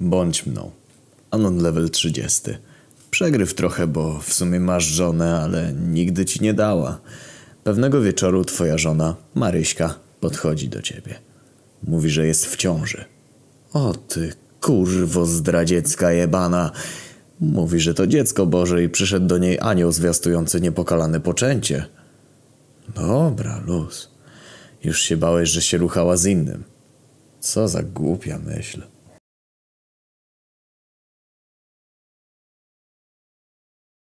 Bądź mną. Anon level 30. Przegryw trochę, bo w sumie masz żonę, ale nigdy ci nie dała. Pewnego wieczoru twoja żona, Maryśka, podchodzi do ciebie. Mówi, że jest w ciąży. O ty kurwo zdradziecka jebana. Mówi, że to dziecko Boże i przyszedł do niej anioł zwiastujący niepokalane poczęcie. Dobra, luz. Już się bałeś, że się ruchała z innym. Co za głupia myśl.